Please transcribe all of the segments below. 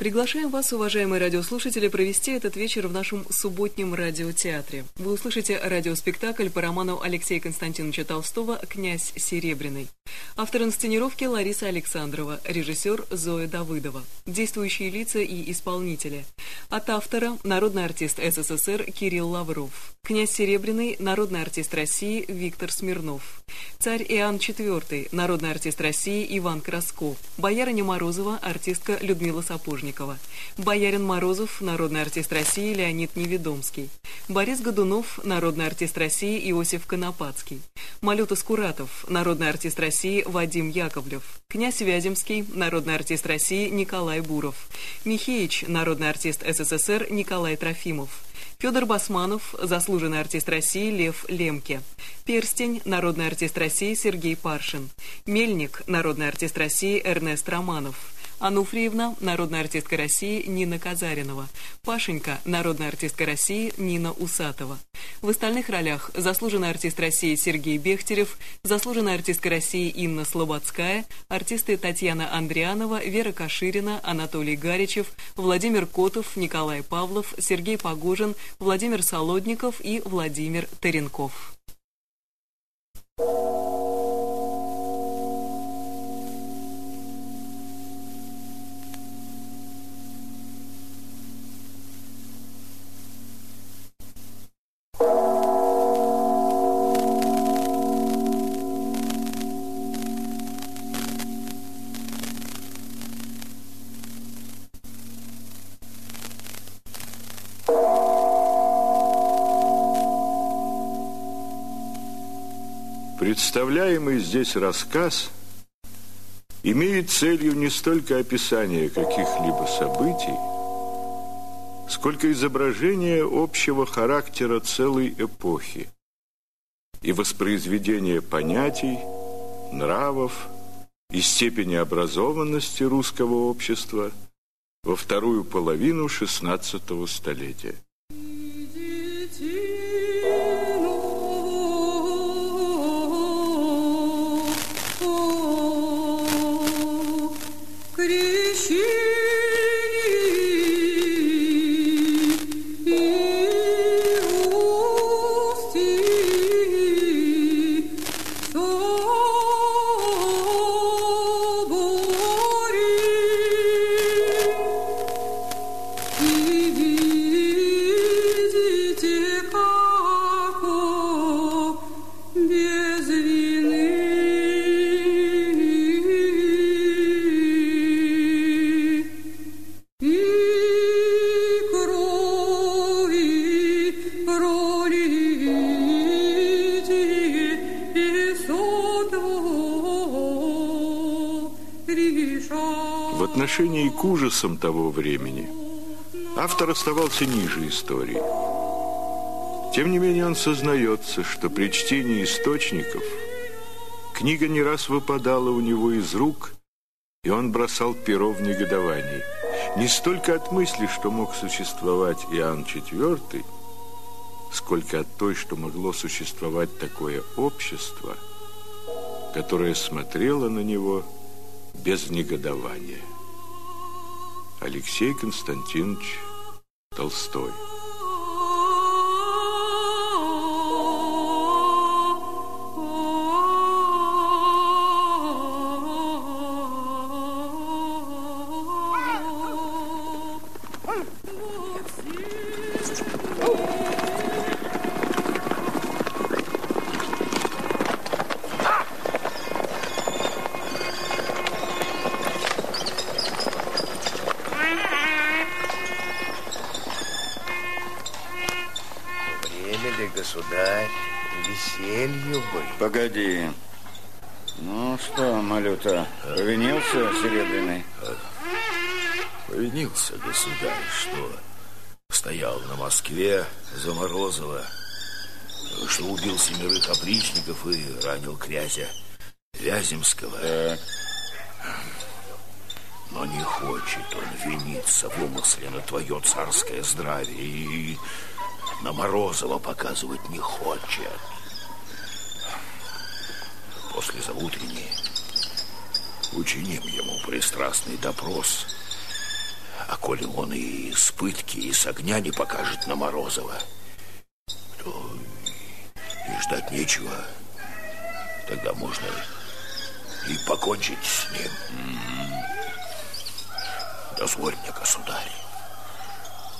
Приглашаем вас, уважаемые радиослушатели, провести этот вечер в нашем субботнем радиотеатре. Вы услышите радиоспектакль по роману Алексея Константиновича Толстого «Князь Серебряный». Автор инсценировки Лариса Александрова, режиссер Зоя Давыдова. Действующие лица и исполнители. От автора – народный артист СССР Кирилл Лавров. Князь Серебряный – народный артист России Виктор Смирнов. Царь Иоанн IV – народный артист России Иван Красков. Боярыня Морозова – артистка Людмила Сапожникова. Сапожникова, Боярин Морозов, народный артист России Леонид Неведомский, Борис Годунов, народный артист России Иосиф Конопадский, Малюта Скуратов, народный артист России Вадим Яковлев, князь Вяземский, народный артист России Николай Буров, Михеич, народный артист СССР Николай Трофимов, Федор Басманов, заслуженный артист России Лев Лемке. Перстень, народный артист России Сергей Паршин. Мельник, народный артист России Эрнест Романов. Ануфриевна, народная артистка России Нина Казаринова. Пашенька, народная артистка России Нина Усатова. В остальных ролях заслуженный артист России Сергей Бехтерев, заслуженная артистка России Инна Слободская, артисты Татьяна Андрианова, Вера Каширина, Анатолий Гаричев, Владимир Котов, Николай Павлов, Сергей Погожин, Владимир Солодников и Владимир Таренков. Thank you. Представляемый здесь рассказ имеет целью не столько описание каких-либо событий, сколько изображение общего характера целой эпохи и воспроизведение понятий, нравов и степени образованности русского общества во вторую половину XVI столетия. К ужасам того времени автор оставался ниже истории. Тем не менее он сознается, что при чтении источников книга не раз выпадала у него из рук, и он бросал перо в негодовании. Не столько от мысли, что мог существовать Иоанн IV, сколько от той, что могло существовать такое общество, которое смотрело на него без негодования. Алексей Константинович Толстой. Погоди. Ну что, Малюта, повинился Серебряный? Повинился, государь, что стоял на Москве за Морозова, что убил семерых опричников и ранил князя Вяземского. Так. Но не хочет он виниться в умысле на твое царское здравие и на Морозова показывать не хочет после заутренней учиним ему пристрастный допрос, А коли он и с пытки, и с огня не покажет на Морозова, то и ждать нечего. Тогда можно и покончить с ним. Дозволь мне, государь,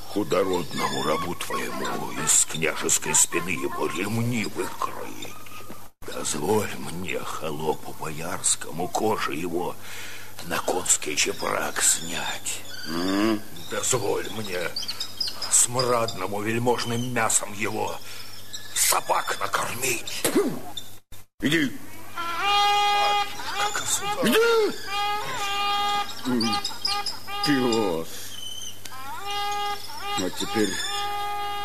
худородному рабу твоему из княжеской спины его ремни выкроить. Дозволь мне, холопу боярскому, кожи его на конский чепрак снять. Mm. Дозволь мне смрадному вельможным мясом его собак накормить. Иди. Иди. Пес. Вот теперь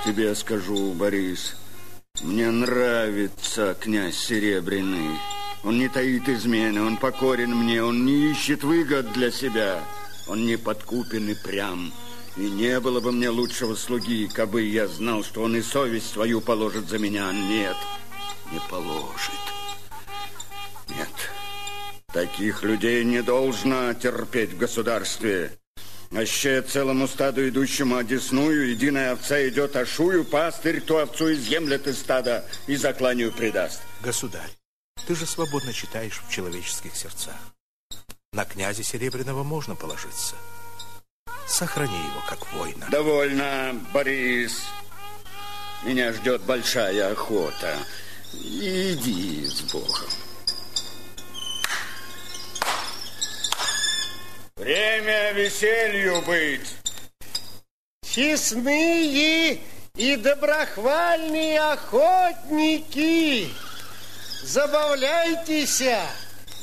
тебе скажу, Борис. Мне нравится князь Серебряный. Он не таит измены, он покорен мне, он не ищет выгод для себя. Он не подкупен и прям. И не было бы мне лучшего слуги, кабы я знал, что он и совесть свою положит за меня. Нет, не положит. Нет, таких людей не должно терпеть в государстве. Аще целому стаду, идущему одесную, единая овца идет ошую, пастырь ту овцу изъемлет из стада и закланию предаст. Государь, ты же свободно читаешь в человеческих сердцах. На князя Серебряного можно положиться. Сохрани его как воина. Довольно, Борис. Меня ждет большая охота. Иди с Богом. Время веселью быть. Честные и доброхвальные охотники, забавляйтесь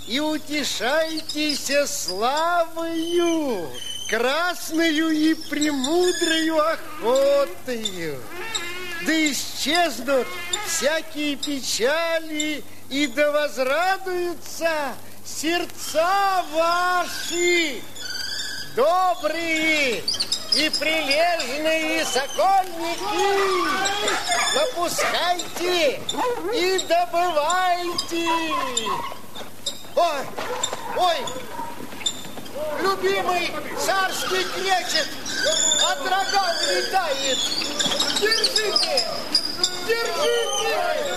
и утешайтесь славою, красною и премудрою охотою. Да исчезнут всякие печали, и да возрадуются сердца ваши, добрые и прилежные сокольники, напускайте и добывайте. Ой, ой, любимый царский кречет, а драган летает. Держите, держите.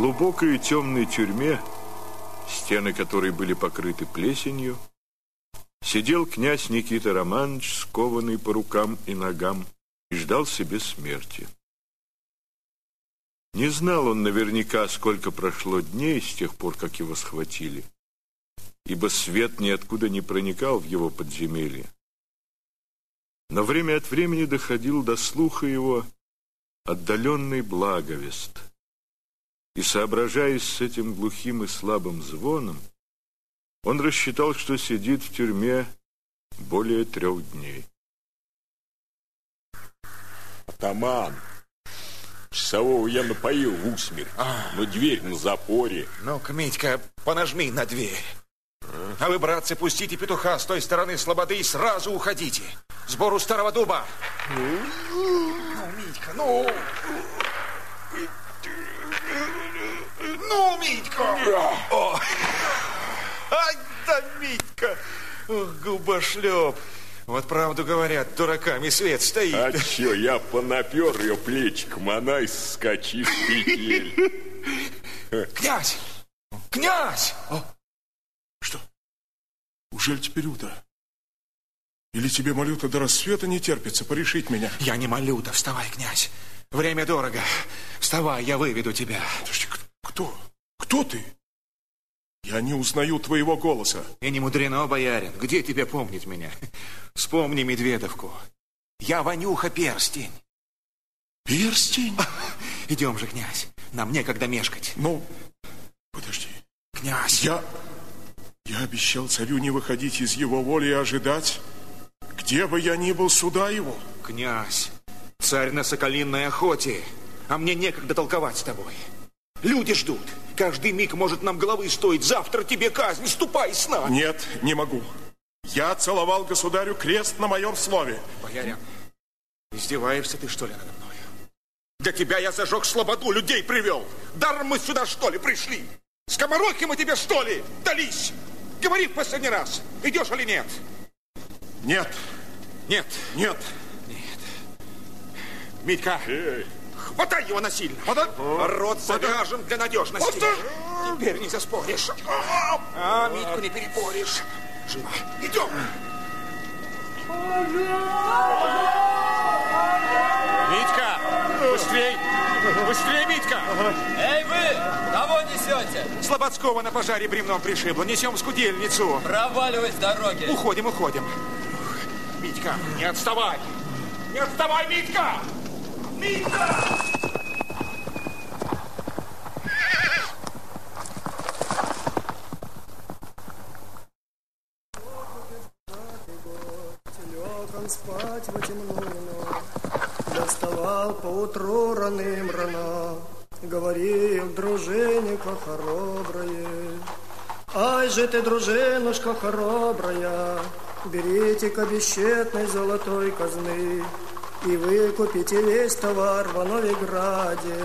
Глубокой и темной тюрьме, стены которой были покрыты плесенью, сидел князь Никита Романович, скованный по рукам и ногам, и ждал себе смерти. Не знал он наверняка, сколько прошло дней с тех пор, как его схватили, ибо свет ниоткуда не проникал в его подземелье. Но время от времени доходил до слуха его отдаленный благовест — и, соображаясь с этим глухим и слабым звоном, он рассчитал, что сидит в тюрьме более трех дней. Атаман, часового я напоил в усмерть, а. но дверь на запоре. Ну-ка, Митька, понажми на дверь. А вы, братцы, пустите петуха с той стороны слободы и сразу уходите. Сбору старого дуба. Ну, Митька. Ну, Ох, губошлеп! Вот правду говорят, дураками свет стоит. А чё, я понапер ее плечиком, она и скачит с петель. Князь! Князь! О. Что? Ужель теперь утро? Или тебе, Малюта, до рассвета не терпится порешить меня? Я не Малюта, вставай, князь. Время дорого. Вставай, я выведу тебя. Подожди, кто? Кто ты? Я не узнаю твоего голоса. И не мудрено, боярин. Где тебе помнить меня? Вспомни Медведовку. Я Ванюха Перстень. Перстень? Идем же, князь. Нам некогда мешкать. Ну, подожди. Князь. Я... Я обещал царю не выходить из его воли и ожидать, где бы я ни был, суда его. Князь, царь на соколиной охоте, а мне некогда толковать с тобой. Люди ждут. Каждый миг может нам головы стоить. Завтра тебе казнь. Ступай с нами. Нет, не могу. Я целовал государю крест на моем слове. Боярин, издеваешься ты, что ли, надо мной? Для тебя я зажег слободу, людей привел. Даром мы сюда, что ли, пришли? Скоморохи мы тебе, что ли, дались? Говори в последний раз, идешь или нет? Нет. Нет. Нет. Митька, Эй. Хватай его насильно. Подай. Рот завяжем для надежности. Теперь не заспоришь. А, Митьку не перепоришь. Живо, идем. Митька, быстрей! Быстрей, Митька! Эй вы, кого несете? Слободского на пожаре бревном пришибло. Несем скудельницу. Проваливай с дороги. Уходим, уходим. Митька, не отставай! Не отставай, Митька! Спать во темную ночь, Доставал поутру раным рано, Говорил, дружинника хороброе, Ай же ты, дружинушка хоробрая, Берите-ка бесчетной золотой казны И выкупите весь товар в Новиграде,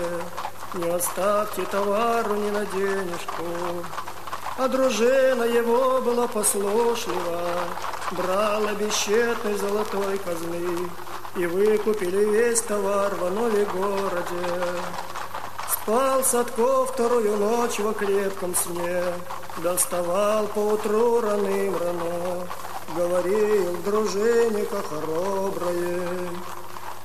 Не оставьте товару ни на денежку, а дружина его была послушлива, брала бесчетной золотой казны, и выкупили весь товар в нове городе. Спал Садко вторую ночь во крепком сне, доставал поутру раным рано, говорил дружинника хороброе.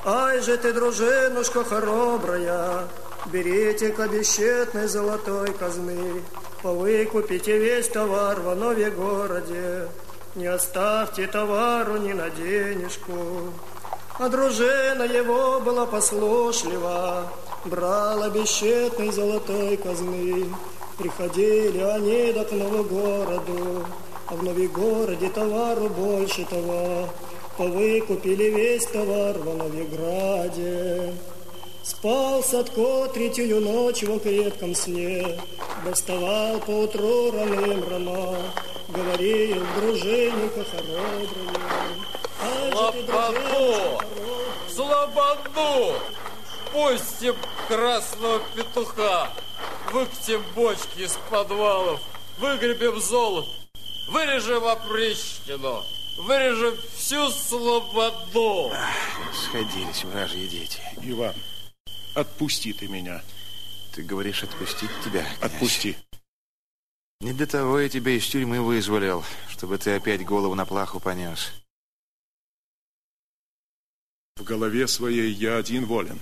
Ай же ты, дружинушка хоробрая, берите-ка бесчетной золотой казны, повыкупите весь товар в нове городе, не оставьте товару ни на денежку. А дружина его была послушлива, брала бесчетной золотой казны. Приходили они до к Новогороду, а в Новигороде товару больше того. Повыкупили весь товар в Новиграде. Спал Садко третью ночь во крепком сне, Доставал поутру раным рано, Говорил дружинника ты, Слободу! Слободу! Пустим красного петуха, выкатим бочки из подвалов, выгребем золото, вырежем опричнину, вырежем всю слободу. Сходились вражьи дети. Иван, отпусти ты меня. Ты говоришь отпустить тебя, князь? Отпусти. Не для того я тебя из тюрьмы вызволил, чтобы ты опять голову на плаху понес. В голове своей я один волен.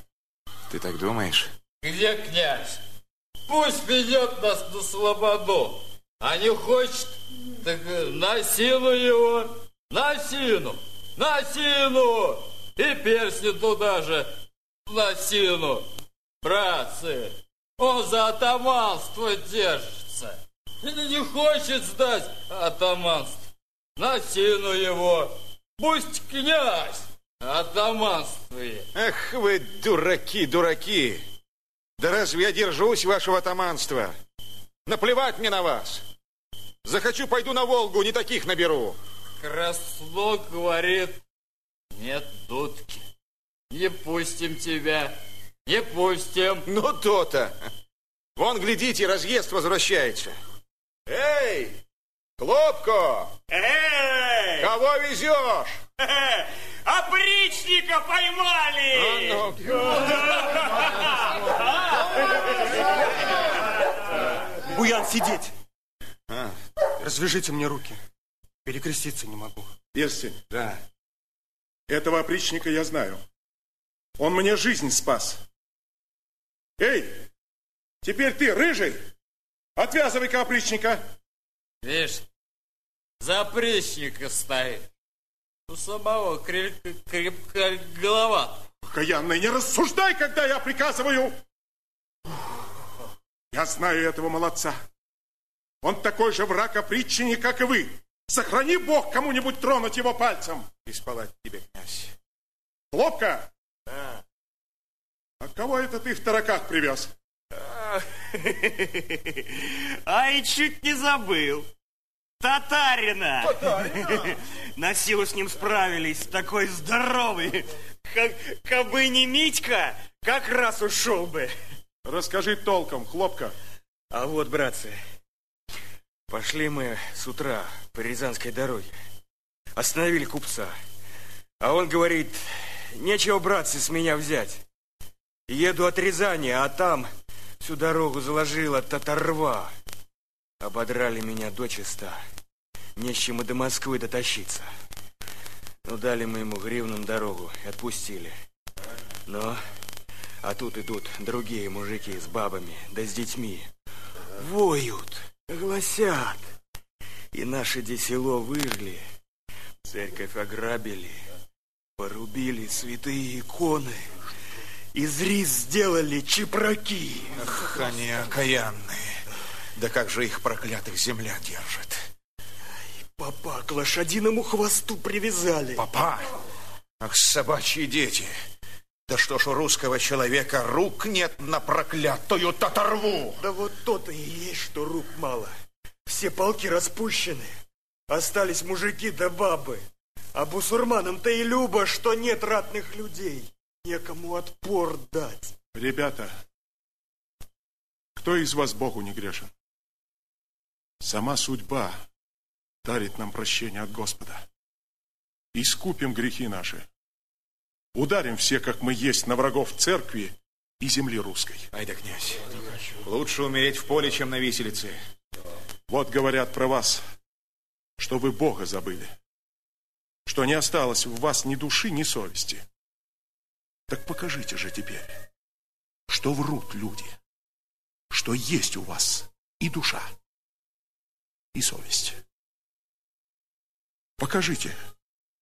Ты так думаешь? Где князь? Пусть ведет нас на слободу. А не хочет, так э, на силу его. На сину, на сину. И перстни туда же, на сину. Братцы, он за атаманство держится. И не хочет сдать атаманство. На сину его. Пусть князь атаманствует. Эх вы, дураки, дураки! Да разве я держусь вашего атаманства? Наплевать мне на вас! Захочу, пойду на Волгу, не таких наберу. Красло говорит, нет дудки. Не пустим тебя, не пустим. Ну, то-то. Вон, глядите, разъезд возвращается. Эй, Хлопко! Эй! Кого везешь? Опричника поймали! А ну. Буян, сидеть! А. Развяжите мне руки. Перекреститься не могу. Перстень, Да. этого опричника я знаю. Он мне жизнь спас. Эй, теперь ты, рыжий, отвязывай-ка опричника. Видишь, запрещника стоит. У самого крепкая, крепкая голова. Каянный, не рассуждай, когда я приказываю. Я знаю этого молодца. Он такой же враг опричнини, как и вы. Сохрани Бог кому-нибудь тронуть его пальцем. И спалать тебе, князь. Хлопка? А кого это ты в тараках привез? Ай, чуть не забыл. Татарина. Татарина? На силу с ним справились, такой здоровый. Как, как бы не Митька, как раз ушел бы. Расскажи толком, хлопка. А вот, братцы, пошли мы с утра по Рязанской дороге. Остановили купца. А он говорит, нечего, братцы, с меня взять. Еду от Рязани, а там всю дорогу заложила татарва. Ободрали меня дочисто. Не с чем и до Москвы дотащиться. Ну, дали мы ему гривнам дорогу и отпустили. Но, а тут идут другие мужики с бабами, да с детьми. Воют, гласят. И наше де село выжгли, церковь ограбили, порубили святые иконы, из рис сделали чепраки. Ах, они окаянные. Да как же их проклятых земля держит? Папа к лошадиному хвосту привязали. Папа? Ах, собачьи дети. Да что ж у русского человека рук нет на проклятую татарву? Да вот то-то и есть, что рук мало. Все полки распущены. Остались мужики да бабы. А бусурманам-то и любо, что нет ратных людей. Некому отпор дать. Ребята, кто из вас Богу не грешен? Сама судьба дарит нам прощение от Господа. Искупим грехи наши. Ударим все, как мы есть, на врагов церкви и земли русской. Ай да, князь, лучше умереть в поле, чем на виселице. Вот говорят про вас, что вы Бога забыли, что не осталось в вас ни души, ни совести. Так покажите же теперь, что врут люди, что есть у вас и душа, и совесть. Покажите,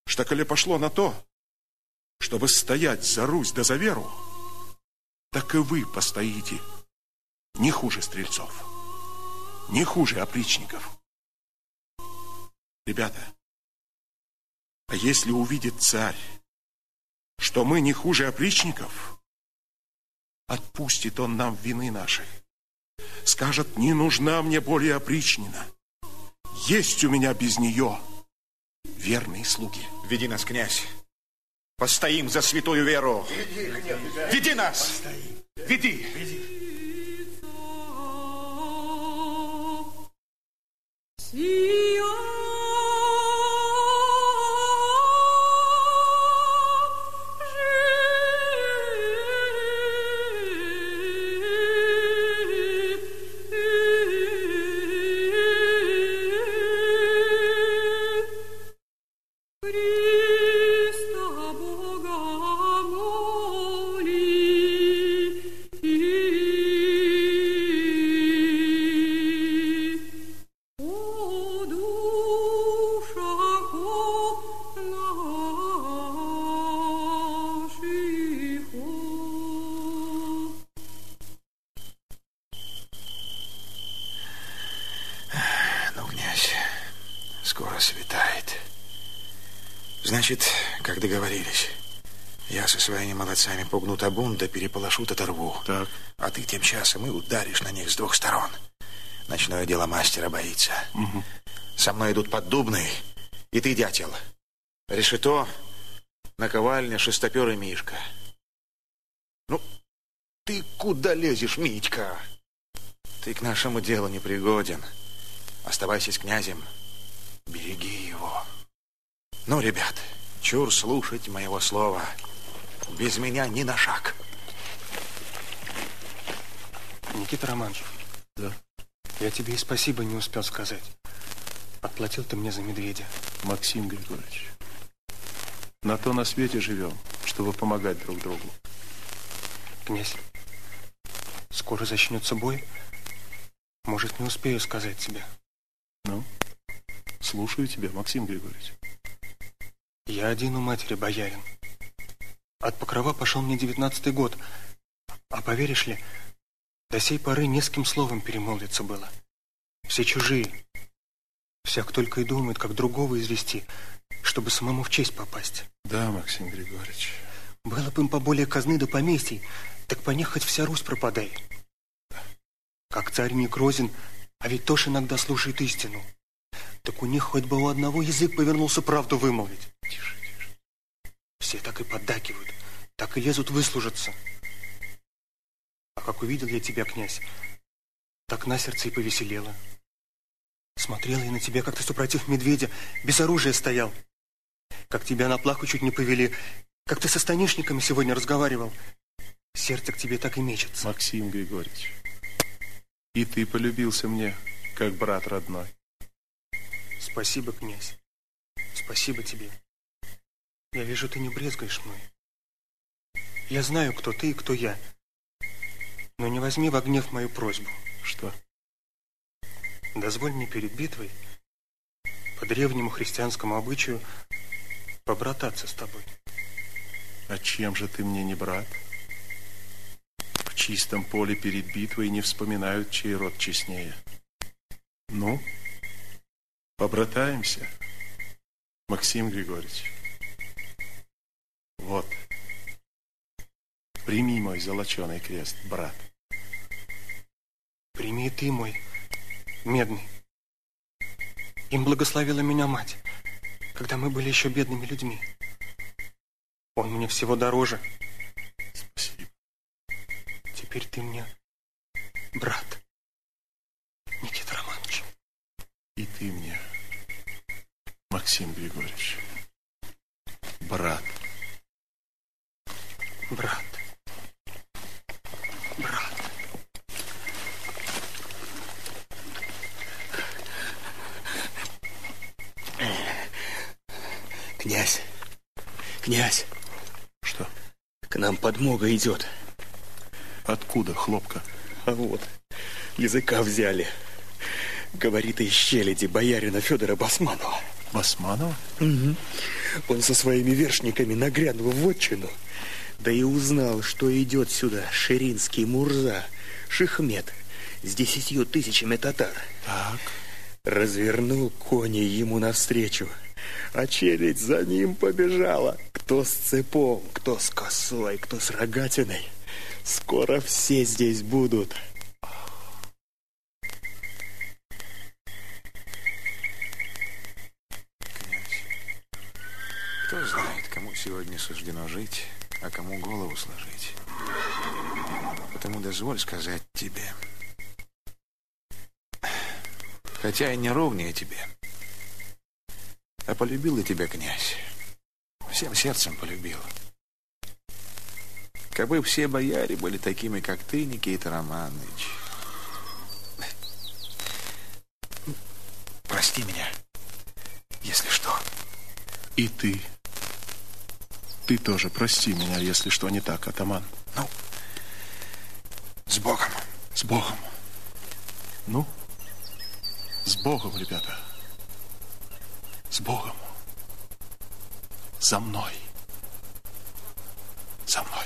что коли пошло на то, чтобы стоять за Русь да за веру, так и вы постоите не хуже стрельцов, не хуже опричников. Ребята, а если увидит царь, что мы не хуже опричников, отпустит он нам вины наши. Скажет, не нужна мне более опричнина. Есть у меня без нее верные слуги. Веди нас, князь. Постоим за святую веру. Веди, князь. Веди нас. Постоим. Веди. Веди. Значит, как договорились, я со своими молодцами пугну табун, да переполошу татарву. Так. А ты тем часом и ударишь на них с двух сторон. Ночное дело мастера боится. Угу. Со мной идут поддубный, и ты, дятел. Решето, наковальня, шестопер и Мишка. Ну, ты куда лезешь, Митька? Ты к нашему делу не пригоден. Оставайся с князем, береги его. Ну, ребят, чур слушать моего слова. Без меня ни на шаг. Никита Романович. Да. Я тебе и спасибо не успел сказать. Отплатил ты мне за медведя. Максим Григорьевич, на то на свете живем, чтобы помогать друг другу. Князь, скоро начнется бой. Может, не успею сказать тебе. Ну, слушаю тебя, Максим Григорьевич. Я один у матери боярин. От покрова пошел мне девятнадцатый год. А поверишь ли, до сей поры не с кем словом перемолвиться было. Все чужие. Всяк только и думает, как другого извести, чтобы самому в честь попасть. Да, Максим Григорьевич. Было бы им поболее казны до поместий, так по них хоть вся Русь пропадай. Как царь не грозен, а ведь тоже иногда слушает истину. Так у них хоть бы у одного язык повернулся правду вымолвить. Тише, тише. Все так и поддакивают, так и лезут выслужиться. А как увидел я тебя, князь, так на сердце и повеселело. Смотрела я на тебя, как ты, супротив медведя, без оружия стоял. Как тебя на плаху чуть не повели, как ты со станишниками сегодня разговаривал. Сердце к тебе так и мечется. Максим Григорьевич, и ты полюбился мне, как брат родной. Спасибо, князь. Спасибо тебе. Я вижу, ты не брезгаешь мной. Я знаю, кто ты и кто я. Но не возьми во гнев мою просьбу. Что? Дозволь мне перед битвой по древнему христианскому обычаю побрататься с тобой. А чем же ты мне не брат? В чистом поле перед битвой не вспоминают, чей род честнее. Ну, побратаемся, Максим Григорьевич. Вот, прими мой золоченый крест, брат. Прими ты мой медный. Им благословила меня мать, когда мы были еще бедными людьми. Он мне всего дороже. Спасибо. Теперь ты мне брат, Никита Романович. И ты мне, Максим Григорьевич, брат. Брат. Брат. Князь, князь. Что? К нам подмога идет. Откуда хлопка? А вот, языка взяли. Говорит из щеледи боярина Федора Басманова. Басманова? Угу. Он со своими вершниками нагрянул в отчину. Да и узнал, что идет сюда Ширинский Мурза, Шихмет, с десятью тысячами татар. Так. Развернул кони ему навстречу, а челядь за ним побежала. Кто с цепом, кто с косой, кто с рогатиной. Скоро все здесь будут. Князь, кто знает, кому сегодня суждено жить, а кому голову сложить. Потому дозволь сказать тебе. Хотя и не ровнее тебе, а полюбил и тебя князь. Всем сердцем полюбил. Кабы все бояре были такими, как ты, Никита Романович. Прости меня, если что. И ты. Ты тоже прости меня, если что не так, атаман. Ну, с Богом. С Богом. Ну, с Богом, ребята. С Богом. За мной. За мной.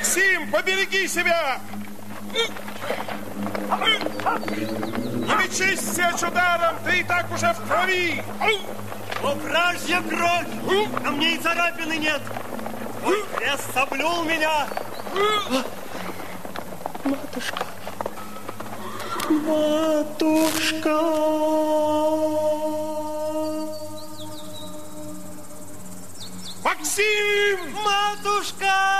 Максим, побереги себя! Не лечись сечь ударом, ты и так уже в крови! О, вражья кровь! На мне и царапины нет! Твой крест соблюл меня! Матушка! Матушка! Максим! Матушка!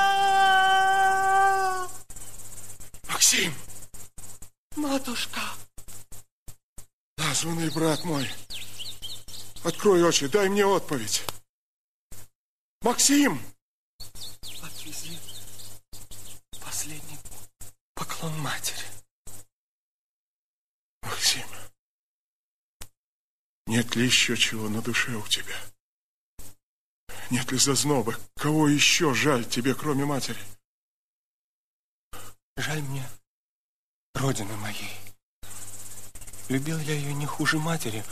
Матушка! Названный брат мой, открой очи, дай мне отповедь. Максим! Отвези последний поклон матери. Максим, нет ли еще чего на душе у тебя? Нет ли зазнобы? Кого еще жаль тебе, кроме матери? Жаль мне родины моей. Любил я ее не хуже матери,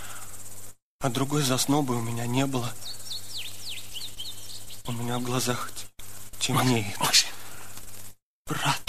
а другой заснобы у меня не было. У меня в глазах темнеет. Максим. Брат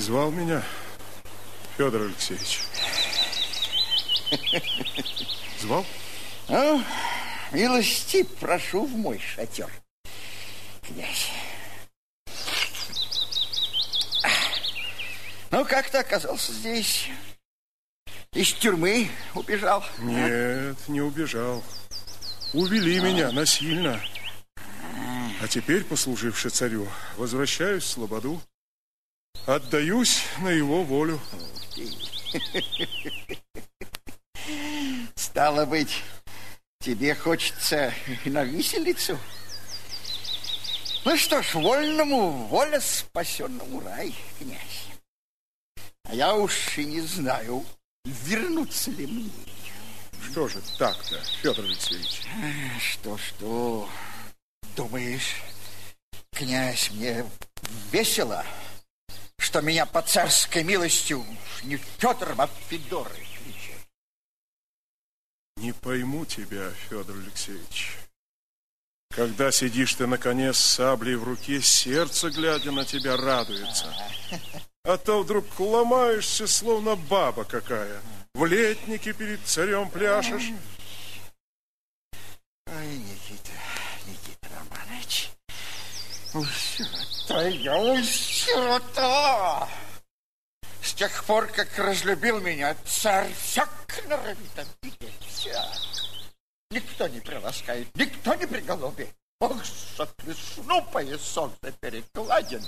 Ты звал меня, Федор Алексеевич? Звал? Ну, милости прошу в мой шатер, князь. Ну, как ты оказался здесь? Из тюрьмы убежал? Нет, не убежал. Увели меня насильно. А теперь, послуживши царю, возвращаюсь в Слободу. Отдаюсь на его волю. Стало быть, тебе хочется на виселицу? Ну что ж, вольному воля, спасенному рай, князь. А я уж и не знаю, вернуться ли мне. Что же так-то, Федор Алексеевич? Что-что? Думаешь, князь, мне весело, что меня по царской милостью не Федором, а Федорой кличет? Не пойму тебя, Федор Алексеевич. Когда сидишь ты на коне с саблей в руке, сердце, глядя на тебя, радуется. А то вдруг ломаешься, словно баба какая. В летнике перед царем пляшешь. Ой, Никита, Никита Романович, ой, сирота я, сирота! С тех пор, как разлюбил меня царь, всяк норовит обидеться. Никто не приласкает, никто не приголубит. Ох, сотрясну поясок за перекладину.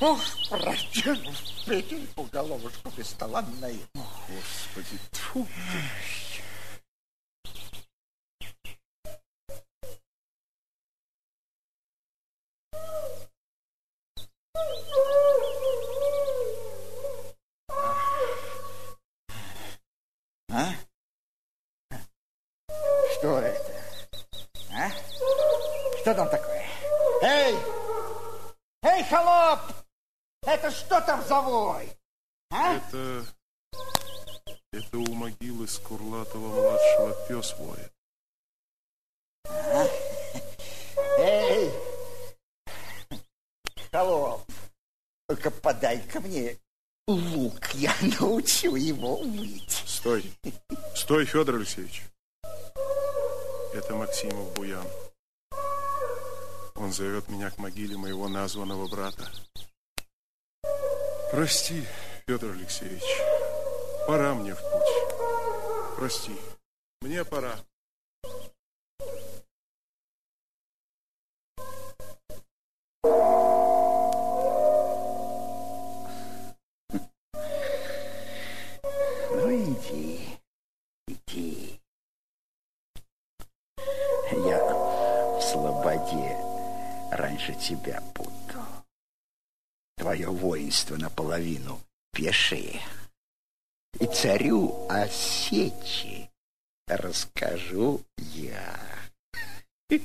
Ох, продену в петель по головушку бесталанной. Господи, тьфу. А? Что это? А? Что там такое? Эй! Эй, холоп! Это что там за вой? А? Это... Это у могилы Скурлатова-младшего пес воет. А? Эй! Холоп, только подай-ка мне лук, я научу его выть. Стой, стой, Федор Алексеевич. Это Максимов Буян. Он зовет меня к могиле моего названного брата. Прости, Петр Алексеевич, пора мне в путь. Прости, мне пора. Ну, иди, иди. Я в слободе раньше тебя буду. Твое воинство наполовину пешее. И царю о сечи расскажу я.